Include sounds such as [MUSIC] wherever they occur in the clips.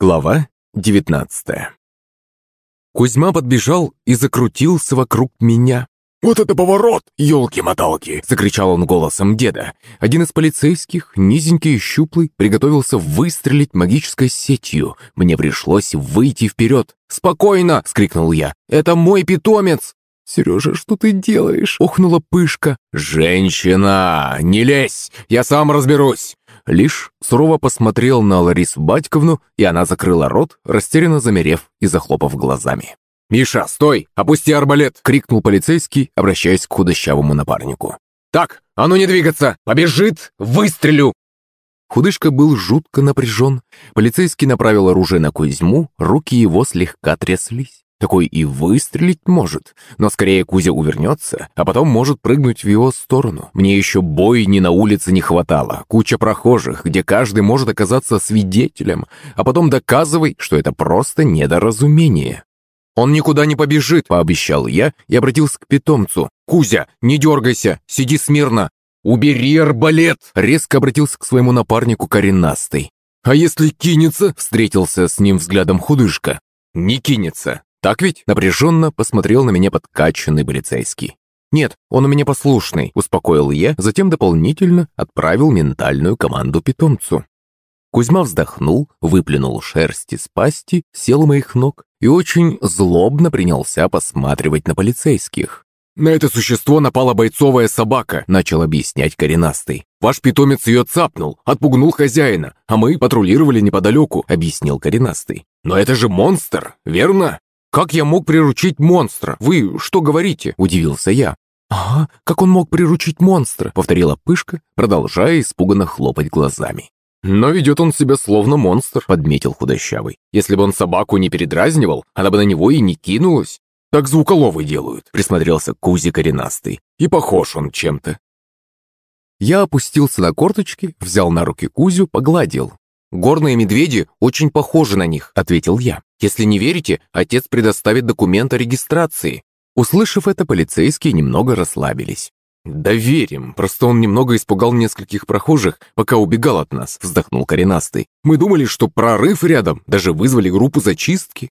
Глава 19 Кузьма подбежал и закрутился вокруг меня. «Вот это поворот, елки-моталки!» — закричал он голосом деда. Один из полицейских, низенький и щуплый, приготовился выстрелить магической сетью. Мне пришлось выйти вперед. «Спокойно!» — скрикнул я. «Это мой питомец!» «Сережа, что ты делаешь?» — охнула Пышка. «Женщина, не лезь! Я сам разберусь!» Лишь сурово посмотрел на Ларису Батьковну, и она закрыла рот, растерянно замерев и захлопав глазами. «Миша, стой! Опусти арбалет!» — крикнул полицейский, обращаясь к худощавому напарнику. «Так, а ну не двигаться! Побежит! Выстрелю!» Худышка был жутко напряжен. Полицейский направил оружие на Кузьму, руки его слегка тряслись. Такой и выстрелить может, но скорее Кузя увернется, а потом может прыгнуть в его сторону. Мне еще бой ни на улице не хватало, куча прохожих, где каждый может оказаться свидетелем, а потом доказывай, что это просто недоразумение. «Он никуда не побежит», — пообещал я и обратился к питомцу. «Кузя, не дергайся, сиди смирно». «Убери арбалет!» — резко обратился к своему напарнику коренастый. «А если кинется?» — встретился с ним взглядом худышка. «Не кинется. Так ведь?» Напряженно посмотрел на меня подкачанный полицейский. «Нет, он у меня послушный», — успокоил я, затем дополнительно отправил ментальную команду питомцу. Кузьма вздохнул, выплюнул шерсть из пасти, сел у моих ног и очень злобно принялся посматривать на полицейских. «На это существо напала бойцовая собака», — начал объяснять коренастый. «Ваш питомец ее цапнул, отпугнул хозяина, а мы патрулировали неподалеку», — объяснил коренастый. «Но это же монстр, верно?» «Как я мог приручить монстра? Вы что говорите?» – удивился я. «Ага, как он мог приручить монстра?» – повторила Пышка, продолжая испуганно хлопать глазами. «Но ведет он себя словно монстр», – подметил худощавый. «Если бы он собаку не передразнивал, она бы на него и не кинулась. Так звуколовы делают», – присмотрелся Кузи коренастый. «И похож он чем-то». Я опустился на корточки, взял на руки Кузю, погладил. «Горные медведи очень похожи на них», — ответил я. «Если не верите, отец предоставит документ о регистрации». Услышав это, полицейские немного расслабились. «Да верим, просто он немного испугал нескольких прохожих, пока убегал от нас», — вздохнул коренастый. «Мы думали, что прорыв рядом, даже вызвали группу зачистки».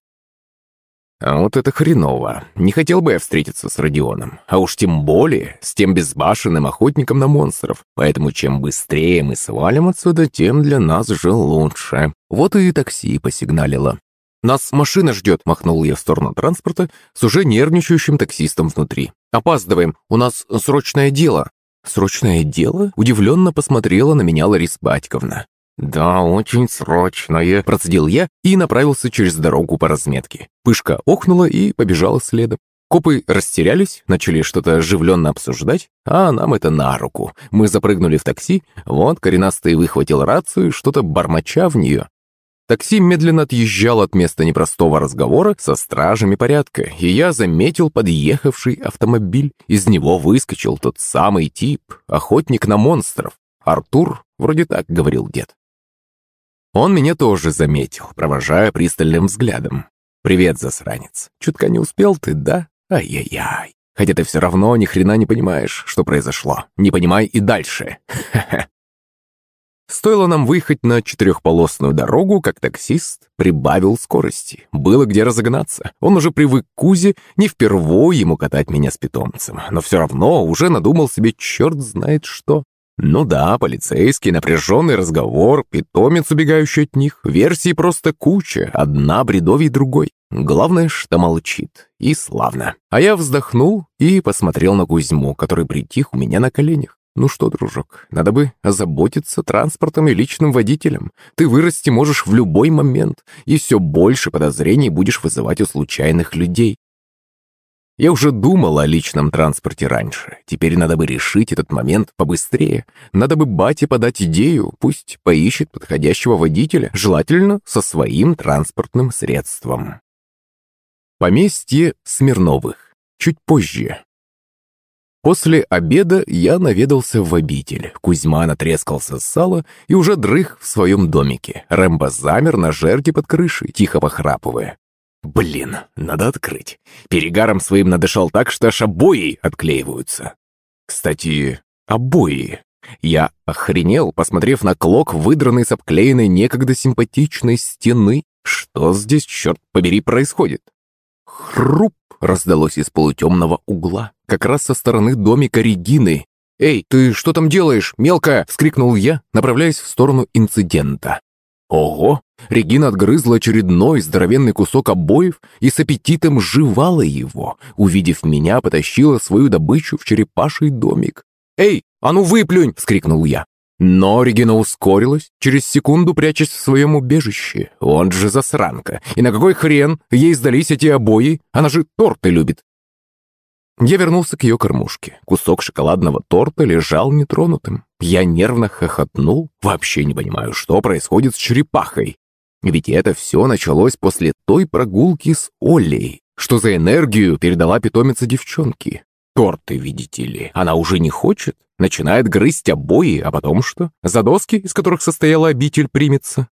А вот это хреново. Не хотел бы я встретиться с Родионом. А уж тем более с тем безбашенным охотником на монстров. Поэтому чем быстрее мы свалим отсюда, тем для нас же лучше. Вот и такси посигналило. «Нас машина ждет», — махнул я в сторону транспорта с уже нервничающим таксистом внутри. «Опаздываем, у нас срочное дело». «Срочное дело?» — удивленно посмотрела на меня Лариса Батьковна. «Да, очень срочное», – процедил я и направился через дорогу по разметке. Пышка охнула и побежала следом. Копы растерялись, начали что-то оживленно обсуждать, а нам это на руку. Мы запрыгнули в такси, вот коренастый выхватил рацию, что-то бормоча в нее. Такси медленно отъезжал от места непростого разговора со стражами порядка, и я заметил подъехавший автомобиль. Из него выскочил тот самый тип, охотник на монстров. Артур, вроде так говорил дед. Он меня тоже заметил, провожая пристальным взглядом. «Привет, засранец. Чутка не успел ты, да? Ай-яй-яй. Хотя ты все равно ни хрена не понимаешь, что произошло. Не понимай и дальше. [LAUGHS] Стоило нам выехать на четырехполосную дорогу, как таксист прибавил скорости. Было где разогнаться. Он уже привык к Кузе, не впервые ему катать меня с питомцем, но все равно уже надумал себе черт знает что. Ну да, полицейский, напряженный разговор, питомец, убегающий от них, версий просто куча, одна бредовей другой. Главное, что молчит. И славно. А я вздохнул и посмотрел на Кузьму, который притих у меня на коленях. Ну что, дружок, надо бы озаботиться транспортом и личным водителем. Ты вырасти можешь в любой момент, и все больше подозрений будешь вызывать у случайных людей. Я уже думал о личном транспорте раньше. Теперь надо бы решить этот момент побыстрее. Надо бы бате подать идею, пусть поищет подходящего водителя, желательно со своим транспортным средством. Поместье Смирновых. Чуть позже. После обеда я наведался в обитель. Кузьма натрескался с сала и уже дрых в своем домике. Рэмбо замер на жерди под крышей, тихо похрапывая. Блин, надо открыть. Перегаром своим надышал так, что аж обои отклеиваются. Кстати, обои. Я охренел, посмотрев на клок, выдранный с обклеенной некогда симпатичной стены. Что здесь, черт побери, происходит? Хруп раздалось из полутемного угла, как раз со стороны домика Регины. «Эй, ты что там делаешь, мелкая?» — вскрикнул я, направляясь в сторону инцидента. Ого! Регина отгрызла очередной здоровенный кусок обоев и с аппетитом жевала его. Увидев меня, потащила свою добычу в черепаший домик. «Эй, а ну выплюнь!» — вскрикнул я. Но Регина ускорилась, через секунду прячась в своем убежище. Он же засранка. И на какой хрен ей сдались эти обои? Она же торты любит. Я вернулся к ее кормушке. Кусок шоколадного торта лежал нетронутым. Я нервно хохотнул, вообще не понимаю, что происходит с черепахой. Ведь это все началось после той прогулки с Олей. Что за энергию передала питомица девчонки? Торты, видите ли, она уже не хочет. Начинает грызть обои, а потом что? За доски, из которых состояла обитель, примется.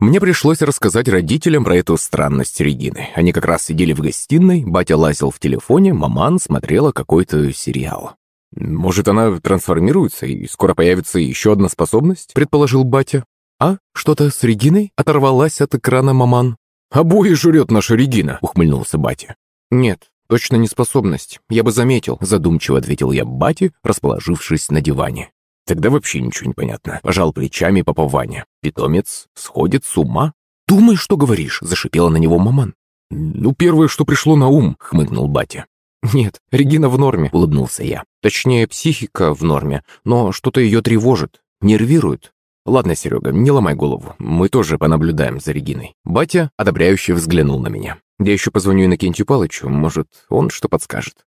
Мне пришлось рассказать родителям про эту странность Регины. Они как раз сидели в гостиной, батя лазил в телефоне, маман смотрела какой-то сериал. «Может, она трансформируется, и скоро появится еще одна способность?» – предположил батя. «А, что-то с Региной?» – оторвалась от экрана маман. «Обои жрет наша Регина», – ухмыльнулся батя. «Нет, точно не способность. Я бы заметил», – задумчиво ответил я бате, расположившись на диване. Тогда вообще ничего не понятно. Пожал плечами папа Ваня. Питомец сходит с ума? «Думай, что говоришь», — зашипела на него маман. «Ну, первое, что пришло на ум», — хмыкнул батя. «Нет, Регина в норме», — улыбнулся я. «Точнее, психика в норме, но что-то ее тревожит, нервирует. Ладно, Серега, не ломай голову, мы тоже понаблюдаем за Региной». Батя одобряюще взглянул на меня. «Я еще позвоню Иннокентию Палычу, может, он что подскажет».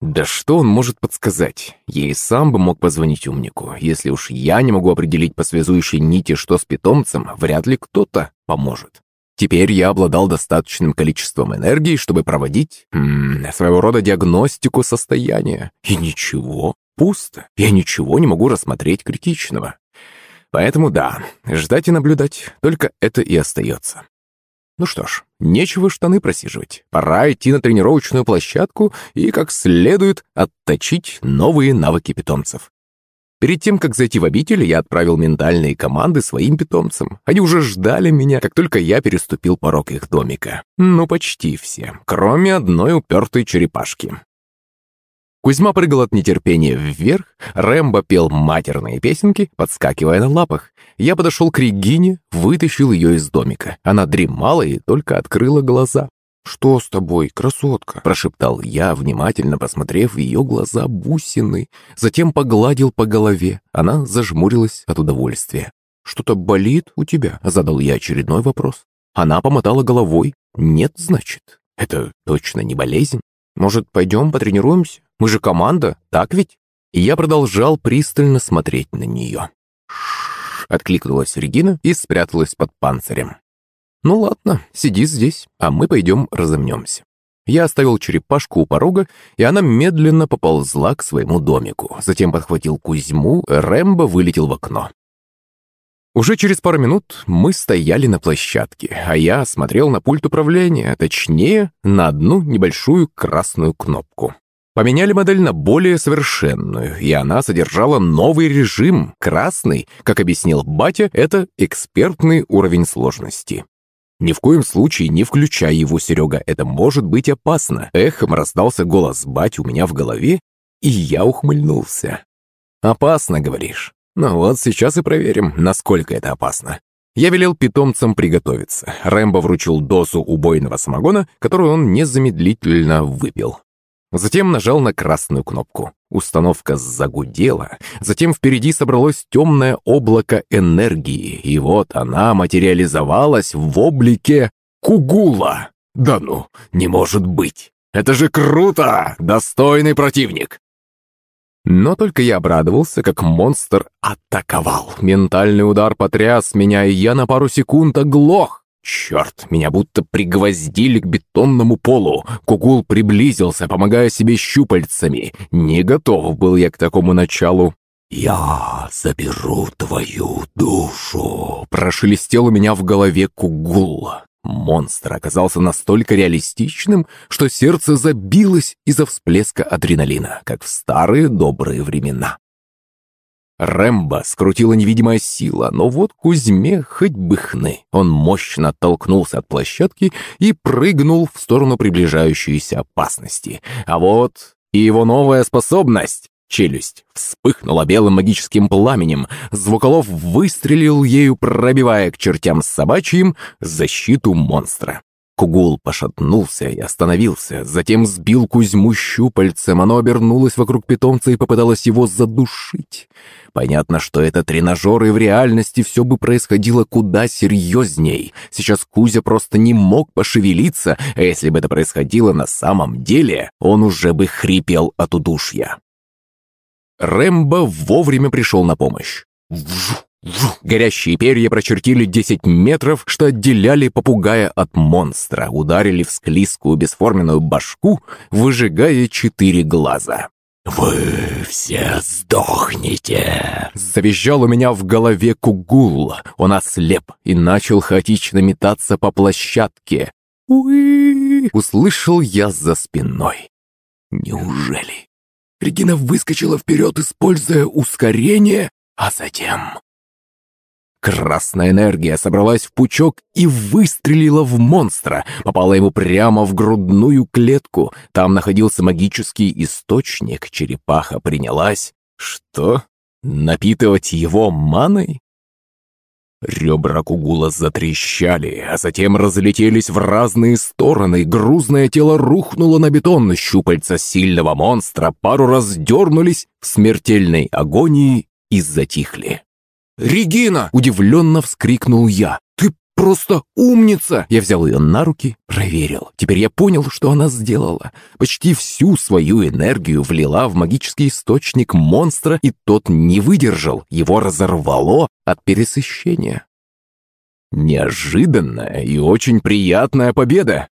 Да что он может подсказать? И сам бы мог позвонить умнику. Если уж я не могу определить по связующей нити, что с питомцем, вряд ли кто-то поможет. Теперь я обладал достаточным количеством энергии, чтобы проводить м -м, своего рода диагностику состояния. И ничего, пусто. Я ничего не могу рассмотреть критичного. Поэтому да, ждать и наблюдать, только это и остается. Ну что ж, нечего штаны просиживать. Пора идти на тренировочную площадку и как следует отточить новые навыки питомцев. Перед тем, как зайти в обитель, я отправил ментальные команды своим питомцам. Они уже ждали меня, как только я переступил порог их домика. Ну, почти все, кроме одной упертой черепашки. Кузьма прыгал от нетерпения вверх, Рэмбо пел матерные песенки, подскакивая на лапах. Я подошел к Регине, вытащил ее из домика. Она дремала и только открыла глаза. «Что с тобой, красотка?» – прошептал я, внимательно посмотрев в ее глаза бусины. Затем погладил по голове. Она зажмурилась от удовольствия. «Что-то болит у тебя?» – задал я очередной вопрос. Она помотала головой. «Нет, значит. Это точно не болезнь. Может, пойдем потренируемся? Мы же команда, так ведь?» И я продолжал пристально смотреть на нее. «Ш-ш-ш», откликнулась Регина и спряталась под панцирем. «Ну ладно, сиди здесь, а мы пойдем разомнемся». Я оставил черепашку у порога, и она медленно поползла к своему домику. Затем подхватил Кузьму, Рэмбо вылетел в окно. Уже через пару минут мы стояли на площадке, а я смотрел на пульт управления, точнее, на одну небольшую красную кнопку. Поменяли модель на более совершенную, и она содержала новый режим. Красный, как объяснил батя, это экспертный уровень сложности. «Ни в коем случае не включай его, Серега, это может быть опасно!» Эхом раздался голос бати у меня в голове, и я ухмыльнулся. «Опасно, говоришь? Ну вот, сейчас и проверим, насколько это опасно». Я велел питомцам приготовиться. Рэмбо вручил дозу убойного самогона, которую он незамедлительно выпил. Затем нажал на красную кнопку. Установка загудела, затем впереди собралось темное облако энергии, и вот она материализовалась в облике Кугула. Да ну, не может быть! Это же круто! Достойный противник! Но только я обрадовался, как монстр атаковал. Ментальный удар потряс меня, и я на пару секунд оглох. Черт, меня будто пригвоздили к бетонному полу. Кугул приблизился, помогая себе щупальцами. Не готов был я к такому началу. «Я заберу твою душу!» Прошелестел у меня в голове Кугул. Монстр оказался настолько реалистичным, что сердце забилось из-за всплеска адреналина, как в старые добрые времена. Рэмбо скрутила невидимая сила, но вот Кузьме хоть бы хны. Он мощно оттолкнулся от площадки и прыгнул в сторону приближающейся опасности. А вот и его новая способность. Челюсть вспыхнула белым магическим пламенем. Звуколов выстрелил ею, пробивая к чертям собачьим защиту монстра. Кугул пошатнулся и остановился, затем сбил Кузьму щупальцем, оно обернулось вокруг питомца и попыталось его задушить. Понятно, что это тренажер, и в реальности все бы происходило куда серьезней. Сейчас Кузя просто не мог пошевелиться, а если бы это происходило на самом деле, он уже бы хрипел от удушья. Рэмбо вовремя пришел на помощь. Вжух! Горящие перья прочертили 10 метров, что отделяли попугая от монстра, ударили в склизкую бесформенную башку, выжигая четыре глаза. «Вы все сдохнете!» Завизжал у меня в голове Кугул. Он ослеп и начал хаотично метаться по площадке. «Уи!» — услышал я за спиной. «Неужели?» Регина выскочила вперед, используя ускорение, а затем Красная энергия собралась в пучок и выстрелила в монстра, попала ему прямо в грудную клетку. Там находился магический источник, черепаха принялась... Что? Напитывать его маной? Ребра Кугула затрещали, а затем разлетелись в разные стороны. Грузное тело рухнуло на бетон, щупальца сильного монстра пару раз дернулись в смертельной агонии и затихли. «Регина!» – удивленно вскрикнул я. «Ты просто умница!» Я взял ее на руки, проверил. Теперь я понял, что она сделала. Почти всю свою энергию влила в магический источник монстра, и тот не выдержал. Его разорвало от пересыщения. Неожиданная и очень приятная победа.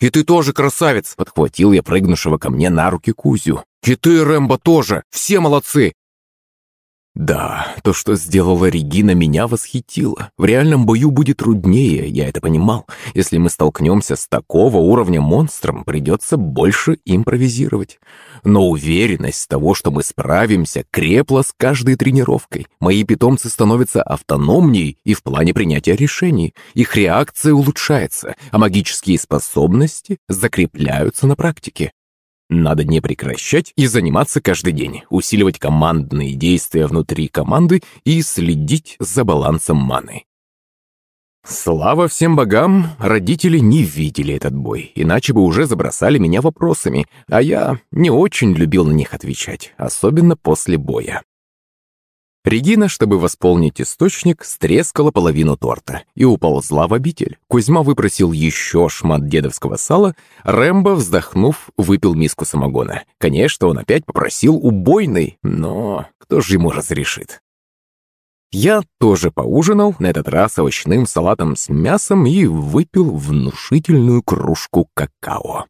«И ты тоже красавец!» — подхватил я прыгнувшего ко мне на руки Кузю. «И ты, Рэмбо, тоже! Все молодцы! Да, то, что сделала Регина, меня восхитило. В реальном бою будет труднее, я это понимал. Если мы столкнемся с такого уровня монстром, придется больше импровизировать. Но уверенность того, что мы справимся, крепла с каждой тренировкой. Мои питомцы становятся автономнее и в плане принятия решений. Их реакция улучшается, а магические способности закрепляются на практике. Надо не прекращать и заниматься каждый день, усиливать командные действия внутри команды и следить за балансом маны. Слава всем богам, родители не видели этот бой, иначе бы уже забросали меня вопросами, а я не очень любил на них отвечать, особенно после боя. Регина, чтобы восполнить источник, стрескала половину торта и уползла в обитель. Кузьма выпросил еще шмат дедовского сала, Рэмбо, вздохнув, выпил миску самогона. Конечно, он опять попросил убойный, но кто же ему разрешит? Я тоже поужинал, на этот раз овощным салатом с мясом и выпил внушительную кружку какао.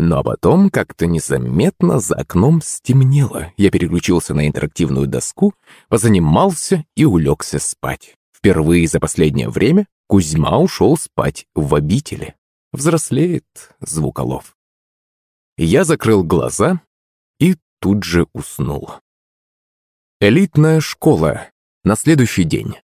Но потом как-то незаметно за окном стемнело. Я переключился на интерактивную доску, позанимался и улегся спать. Впервые за последнее время Кузьма ушел спать в обители. Взрослеет звуколов. Я закрыл глаза и тут же уснул. Элитная школа. На следующий день.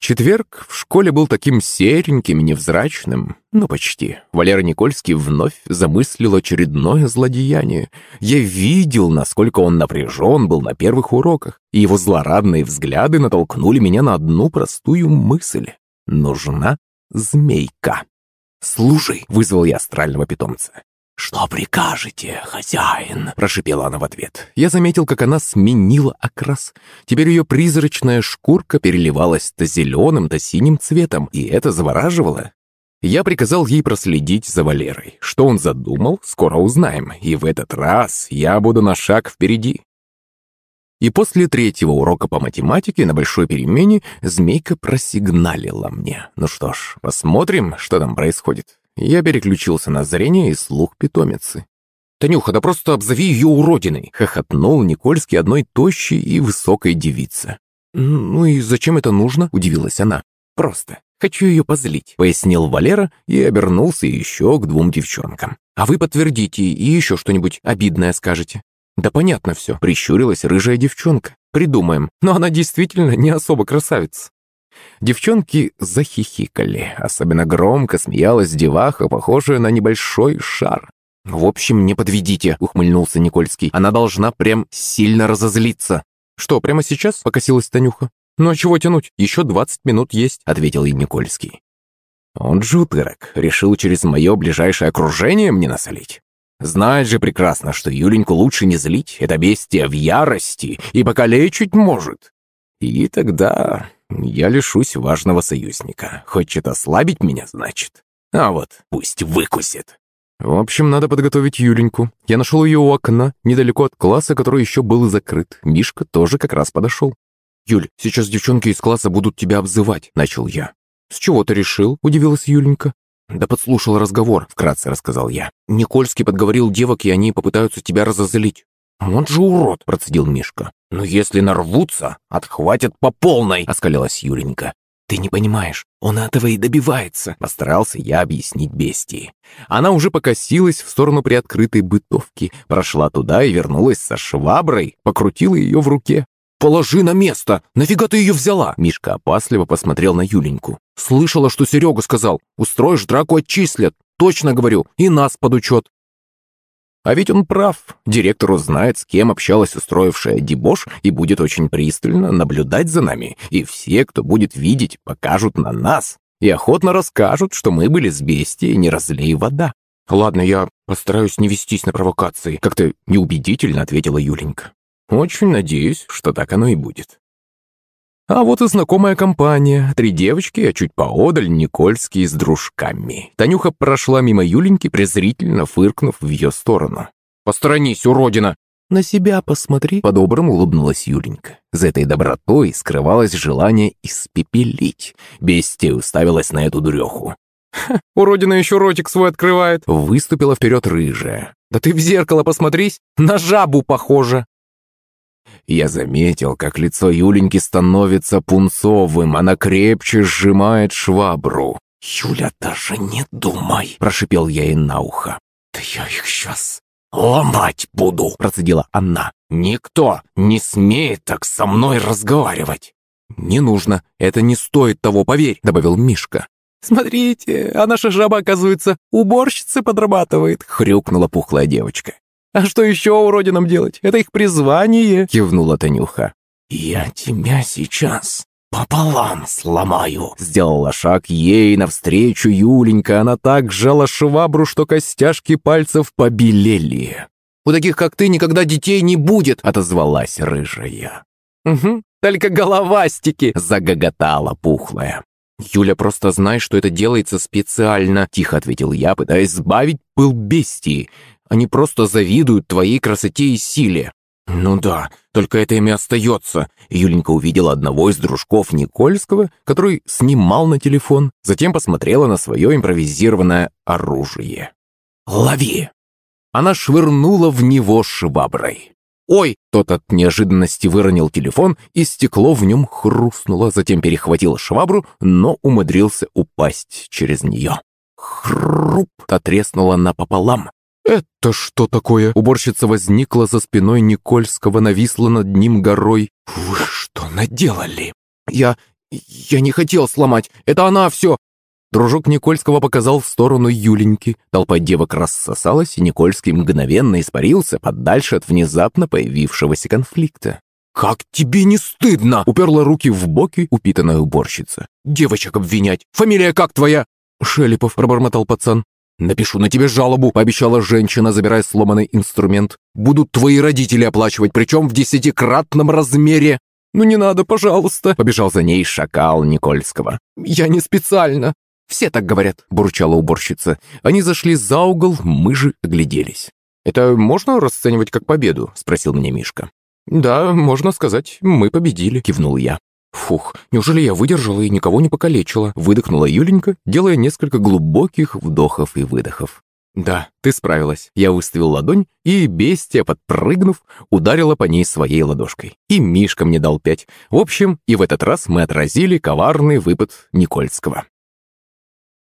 Четверг в школе был таким сереньким и невзрачным, ну почти. Валера Никольский вновь замыслил очередное злодеяние. Я видел, насколько он напряжен был на первых уроках, и его злорадные взгляды натолкнули меня на одну простую мысль. Нужна змейка. «Слушай», — вызвал я астрального питомца, «Что прикажете, хозяин?» – прошипела она в ответ. Я заметил, как она сменила окрас. Теперь ее призрачная шкурка переливалась то зеленым, то синим цветом, и это завораживало. Я приказал ей проследить за Валерой. Что он задумал, скоро узнаем, и в этот раз я буду на шаг впереди. И после третьего урока по математике на большой перемене змейка просигналила мне. Ну что ж, посмотрим, что там происходит. Я переключился на зрение и слух питомицы. «Танюха, да просто обзови ее уродиной!» — хохотнул Никольский одной тощей и высокой девице. «Ну и зачем это нужно?» — удивилась она. «Просто. Хочу ее позлить», — пояснил Валера и обернулся еще к двум девчонкам. «А вы подтвердите и еще что-нибудь обидное скажете». «Да понятно все», — прищурилась рыжая девчонка. «Придумаем, но она действительно не особо красавица». Девчонки захихикали. Особенно громко смеялась деваха, похожая на небольшой шар. «В общем, не подведите», — ухмыльнулся Никольский. «Она должна прям сильно разозлиться». «Что, прямо сейчас?» — покосилась Танюха. «Ну а чего тянуть? Еще двадцать минут есть», — ответил ей Никольский. «Он жутырок. Решил через мое ближайшее окружение мне насолить. Знает же прекрасно, что Юленьку лучше не злить. Это бестия в ярости и покалечить может. И тогда я лишусь важного союзника. Хочет ослабить меня, значит? А вот пусть выкусит. В общем, надо подготовить Юленьку. Я нашел ее у окна, недалеко от класса, который еще был закрыт. Мишка тоже как раз подошел. «Юль, сейчас девчонки из класса будут тебя обзывать», — начал я. «С чего ты решил?» — удивилась Юленька. «Да подслушал разговор», — вкратце рассказал я. «Никольский подговорил девок, и они попытаются тебя разозлить». «Он же урод», — процедил Мишка. «Но если нарвутся, отхватят по полной», — оскалилась Юленька. «Ты не понимаешь, он этого и добивается», — постарался я объяснить бестии. Она уже покосилась в сторону приоткрытой бытовки, прошла туда и вернулась со шваброй, покрутила ее в руке. «Положи на место! Нафига ты ее взяла?» Мишка опасливо посмотрел на Юленьку. «Слышала, что Серега сказал. Устроишь драку отчислят. Точно говорю, и нас под учет. А ведь он прав. Директор узнает, с кем общалась устроившая дебош, и будет очень пристально наблюдать за нами. И все, кто будет видеть, покажут на нас. И охотно расскажут, что мы были с бестией, не разлей вода. «Ладно, я постараюсь не вестись на провокации», — как-то неубедительно ответила Юленька. «Очень надеюсь, что так оно и будет». А вот и знакомая компания. Три девочки, а чуть поодаль Никольский с дружками. Танюха прошла мимо Юленьки, презрительно фыркнув в ее сторону. «Посторонись, уродина!» «На себя посмотри», — по-доброму улыбнулась Юленька. За этой добротой скрывалось желание испепелить. Бестия уставилась на эту дуреху. «Ха, уродина еще ротик свой открывает!» Выступила вперед рыжая. «Да ты в зеркало посмотрись! На жабу похожа!» Я заметил, как лицо Юленьки становится пунцовым, она крепче сжимает швабру. «Юля, даже не думай!» – прошипел я ей на ухо. «Да я их сейчас ломать буду!» – процедила она. «Никто не смеет так со мной разговаривать!» «Не нужно, это не стоит того, поверь!» – добавил Мишка. «Смотрите, а наша жаба, оказывается, уборщицы подрабатывает!» – хрюкнула пухлая девочка. А что еще уродинам делать? Это их призвание!» — кивнула Танюха. «Я тебя сейчас пополам сломаю!» Сделала шаг ей навстречу Юленька. Она так сжала швабру, что костяшки пальцев побелели. «У таких, как ты, никогда детей не будет!» — отозвалась рыжая. «Угу, только головастики!» — загоготала пухлая. «Юля, просто знай, что это делается специально», — тихо ответил я, пытаясь сбавить пыл бестии. Они просто завидуют твоей красоте и силе». «Ну да, только это им и остается». Юленька увидела одного из дружков Никольского, который снимал на телефон, затем посмотрела на свое импровизированное оружие. «Лови!» Она швырнула в него шваброй. «Ой!» Тот от неожиданности выронил телефон, и стекло в нем хрустнуло, затем перехватил швабру, но умудрился упасть через нее. Хруп! Та треснула напополам, «Это что такое?» Уборщица возникла за спиной Никольского, нависла над ним горой. «Вы что наделали?» «Я... я не хотел сломать. Это она все!» Дружок Никольского показал в сторону Юленьки. Толпа девок рассосалась, и Никольский мгновенно испарился подальше от внезапно появившегося конфликта. «Как тебе не стыдно?» — уперла руки в боки упитанная уборщица. «Девочек обвинять! Фамилия как твоя?» «Шелепов», — пробормотал пацан. «Напишу на тебе жалобу», — пообещала женщина, забирая сломанный инструмент. «Будут твои родители оплачивать, причем в десятикратном размере». «Ну не надо, пожалуйста», — побежал за ней шакал Никольского. «Я не специально». «Все так говорят», — бурчала уборщица. Они зашли за угол, мы же огляделись. «Это можно расценивать как победу?» — спросил меня Мишка. «Да, можно сказать, мы победили», — кивнул я. Фух, неужели я выдержала и никого не покалечила? Выдохнула Юленька, делая несколько глубоких вдохов и выдохов. «Да, ты справилась». Я выставил ладонь, и бестия, подпрыгнув, ударила по ней своей ладошкой. И Мишка мне дал пять. В общем, и в этот раз мы отразили коварный выпад Никольского.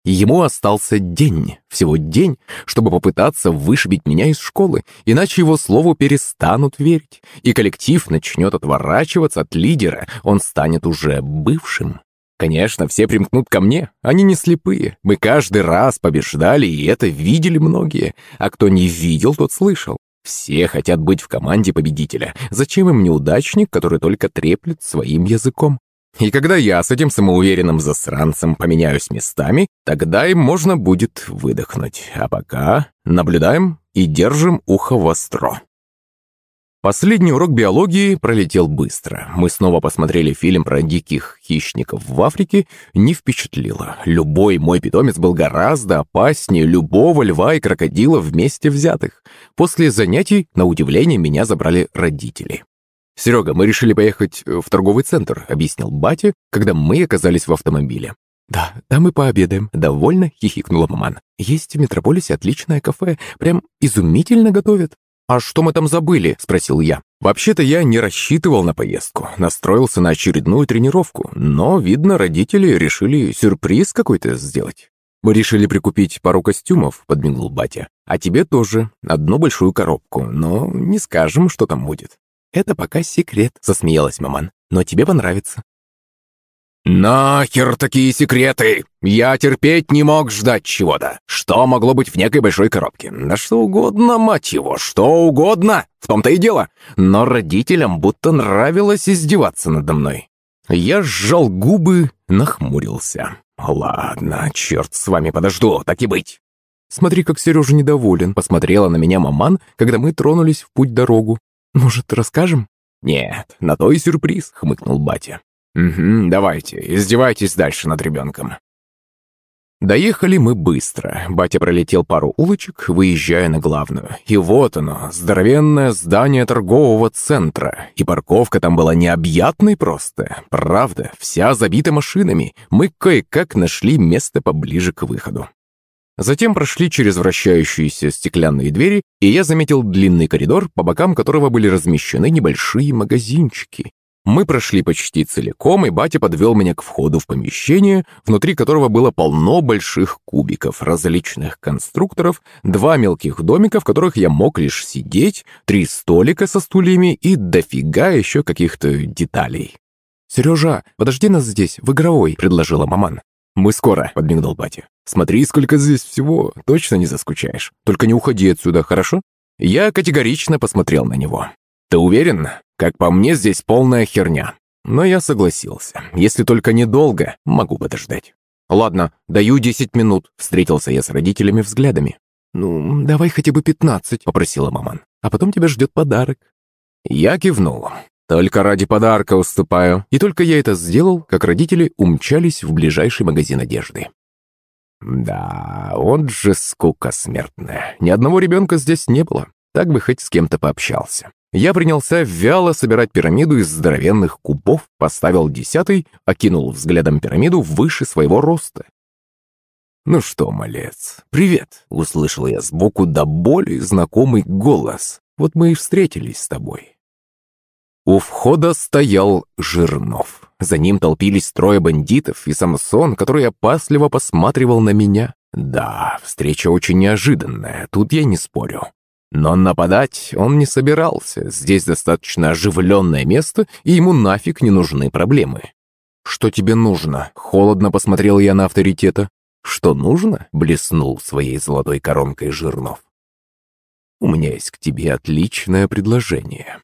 Ему остался день, всего день, чтобы попытаться вышибить меня из школы, иначе его слову перестанут верить, и коллектив начнет отворачиваться от лидера, он станет уже бывшим. Конечно, все примкнут ко мне, они не слепые. Мы каждый раз побеждали, и это видели многие. А кто не видел, тот слышал. Все хотят быть в команде победителя. Зачем им неудачник, который только треплет своим языком? И когда я с этим самоуверенным засранцем поменяюсь местами, тогда им можно будет выдохнуть. А пока наблюдаем и держим ухо востро. Последний урок биологии пролетел быстро. Мы снова посмотрели фильм про диких хищников в Африке. Не впечатлило. Любой мой питомец был гораздо опаснее любого льва и крокодила вместе взятых. После занятий, на удивление, меня забрали родители. «Серега, мы решили поехать в торговый центр», — объяснил батя, когда мы оказались в автомобиле. «Да, там мы пообедаем», — довольно хихикнула маман. «Есть в Метрополисе отличное кафе, прям изумительно готовят». «А что мы там забыли?» – спросил я. Вообще-то я не рассчитывал на поездку, настроился на очередную тренировку, но, видно, родители решили сюрприз какой-то сделать. «Мы решили прикупить пару костюмов», — подмигнул батя. «А тебе тоже. Одну большую коробку, но не скажем, что там будет». «Это пока секрет», — засмеялась маман. «Но тебе понравится». «Нахер такие секреты! Я терпеть не мог ждать чего-то. Что могло быть в некой большой коробке? Да что угодно, мать его, что угодно! В том-то и дело. Но родителям будто нравилось издеваться надо мной. Я сжал губы, нахмурился. «Ладно, черт с вами, подожду, так и быть». «Смотри, как Сережа недоволен», — посмотрела на меня маман, когда мы тронулись в путь-дорогу. «Может, расскажем?» «Нет, на то и сюрприз», — хмыкнул батя. «Угу, давайте, издевайтесь дальше над ребенком». Доехали мы быстро. Батя пролетел пару улочек, выезжая на главную. И вот оно, здоровенное здание торгового центра. И парковка там была необъятной просто. Правда, вся забита машинами. Мы кое-как нашли место поближе к выходу. Затем прошли через вращающиеся стеклянные двери, и я заметил длинный коридор, по бокам которого были размещены небольшие магазинчики. Мы прошли почти целиком, и батя подвел меня к входу в помещение, внутри которого было полно больших кубиков, различных конструкторов, два мелких домика, в которых я мог лишь сидеть, три столика со стульями и дофига еще каких-то деталей. «Сережа, подожди нас здесь, в игровой», — предложила маман. «Мы скоро», — подмигнул батя. «Смотри, сколько здесь всего, точно не заскучаешь. Только не уходи отсюда, хорошо?» Я категорично посмотрел на него. «Ты уверен? Как по мне, здесь полная херня. Но я согласился. Если только недолго, могу подождать. «Ладно, даю десять минут», — встретился я с родителями взглядами. «Ну, давай хотя бы пятнадцать», — попросила маман. «А потом тебя ждет подарок». Я кивнул. «Только ради подарка уступаю». И только я это сделал, как родители умчались в ближайший магазин одежды. Да, он же скука смертная. Ни одного ребенка здесь не было. Так бы хоть с кем-то пообщался. Я принялся вяло собирать пирамиду из здоровенных кубов, поставил десятый, окинул взглядом пирамиду выше своего роста. «Ну что, малец, привет!» — услышал я сбоку до боли знакомый голос. «Вот мы и встретились с тобой». У входа стоял Жирнов. За ним толпились трое бандитов и Самсон, который опасливо посматривал на меня. Да, встреча очень неожиданная, тут я не спорю. Но нападать он не собирался. Здесь достаточно оживленное место, и ему нафиг не нужны проблемы. «Что тебе нужно?» — холодно посмотрел я на авторитета. «Что нужно?» — блеснул своей золотой коронкой Жирнов. «У меня есть к тебе отличное предложение.